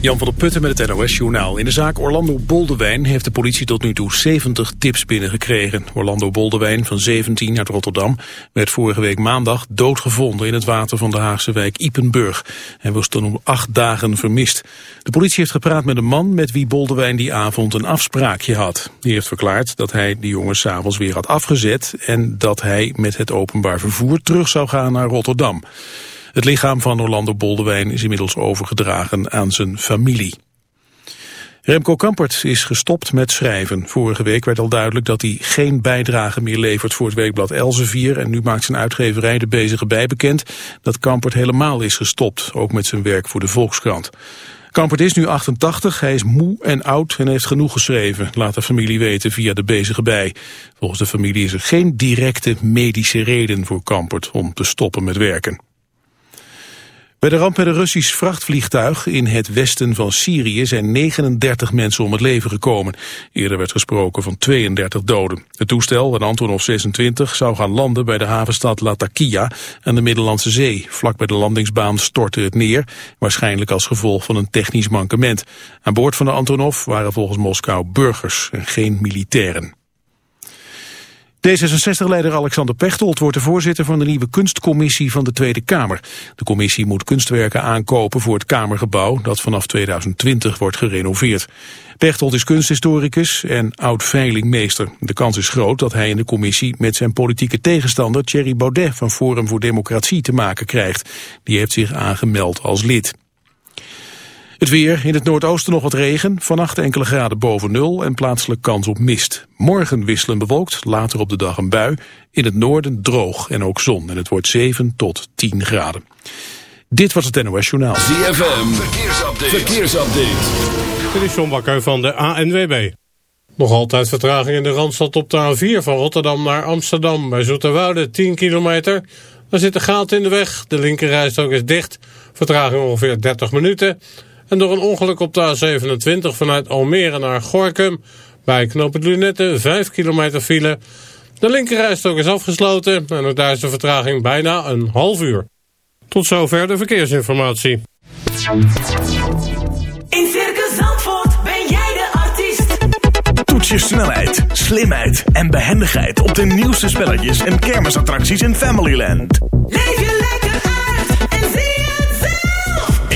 Jan van der Putten met het NOS-journaal. In de zaak Orlando Boldewijn heeft de politie tot nu toe 70 tips binnengekregen. Orlando Boldewijn van 17 uit Rotterdam werd vorige week maandag doodgevonden in het water van de Haagse wijk Ipenburg. Hij was toen om acht dagen vermist. De politie heeft gepraat met een man met wie Boldewijn die avond een afspraakje had. Die heeft verklaard dat hij de jongen s'avonds weer had afgezet en dat hij met het openbaar vervoer terug zou gaan naar Rotterdam. Het lichaam van Orlando Boldewijn is inmiddels overgedragen aan zijn familie. Remco Kampert is gestopt met schrijven. Vorige week werd al duidelijk dat hij geen bijdrage meer levert voor het weekblad Elsevier. En nu maakt zijn uitgeverij de bezige bij bekend dat Kampert helemaal is gestopt. Ook met zijn werk voor de Volkskrant. Kampert is nu 88, hij is moe en oud en heeft genoeg geschreven, laat de familie weten via de bezige bij. Volgens de familie is er geen directe medische reden voor Kampert om te stoppen met werken. Bij de ramp met een Russisch vrachtvliegtuig in het westen van Syrië zijn 39 mensen om het leven gekomen. Eerder werd gesproken van 32 doden. Het toestel, een Antonov 26, zou gaan landen bij de havenstad Latakia aan de Middellandse Zee. Vlak bij de landingsbaan stortte het neer, waarschijnlijk als gevolg van een technisch mankement. Aan boord van de Antonov waren volgens Moskou burgers en geen militairen. D66-leider Alexander Pechtold wordt de voorzitter van de nieuwe kunstcommissie van de Tweede Kamer. De commissie moet kunstwerken aankopen voor het Kamergebouw dat vanaf 2020 wordt gerenoveerd. Pechtold is kunsthistoricus en oud-veilingmeester. De kans is groot dat hij in de commissie met zijn politieke tegenstander Thierry Baudet van Forum voor Democratie te maken krijgt. Die heeft zich aangemeld als lid. Het weer, in het noordoosten nog wat regen, vannacht enkele graden boven nul en plaatselijk kans op mist. Morgen wisselen bewolkt, later op de dag een bui. In het noorden droog en ook zon en het wordt 7 tot 10 graden. Dit was het NOS Journaal. ZFM, verkeersupdate. verkeersupdate. Dit is John Bakker van de ANWB. Nog altijd vertraging in de Randstad op de A4 van Rotterdam naar Amsterdam. Bij Zoeterwoude 10 kilometer. Er zit een gaten in de weg. De linkerrijstrook is dicht. Vertraging ongeveer 30 minuten. En door een ongeluk op de A27 vanuit Almere naar Gorkum... bij knooppunt Lunette 5 kilometer file. De linkerrijstok is afgesloten en ook daar is de vertraging bijna een half uur. Tot zover de verkeersinformatie. In Circus Zandvoort ben jij de artiest. Toets je snelheid, slimheid en behendigheid op de nieuwste spelletjes en kermisattracties in Familyland. Leef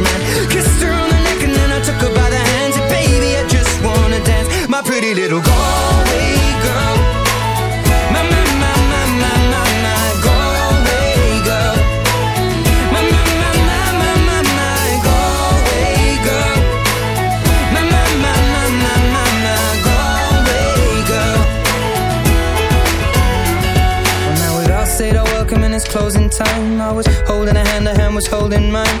man. Kissed her on the neck and then I took her by the hands. And baby, I just wanna dance. My pretty little Galway girl. My, my, my, my, my, my, my Galway girl. My, my, my, my, my, my, my Galway girl. My, my, my, my, my, my, my Galway girl. Well, now we've all said our welcome and it's closing time. I was holding a hand, a hand was holding mine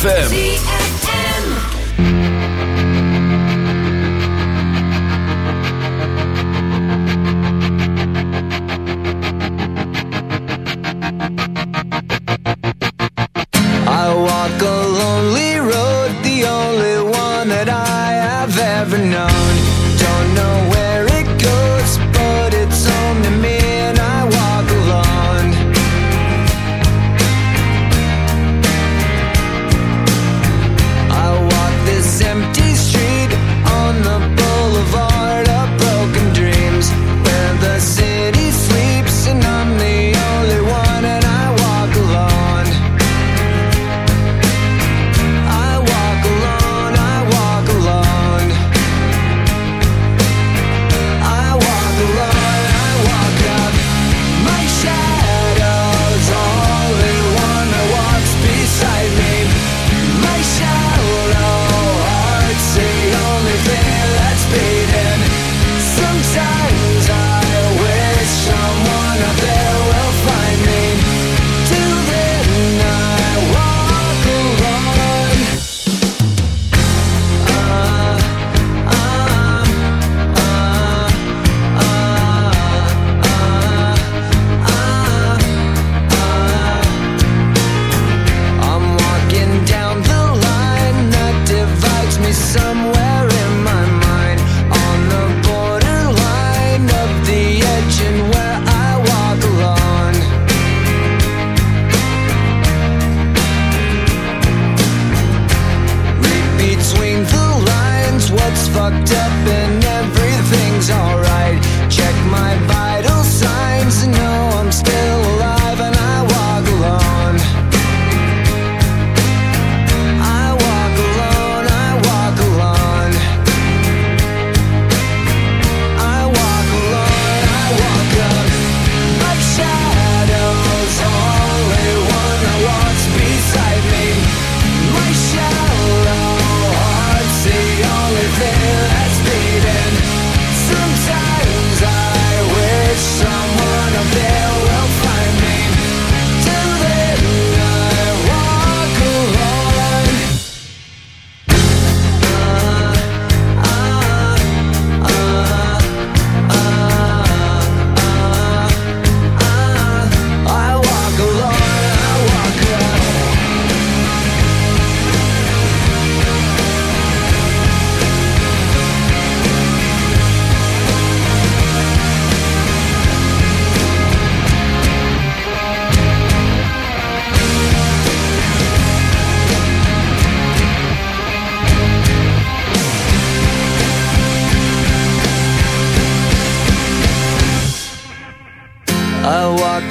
ZFM.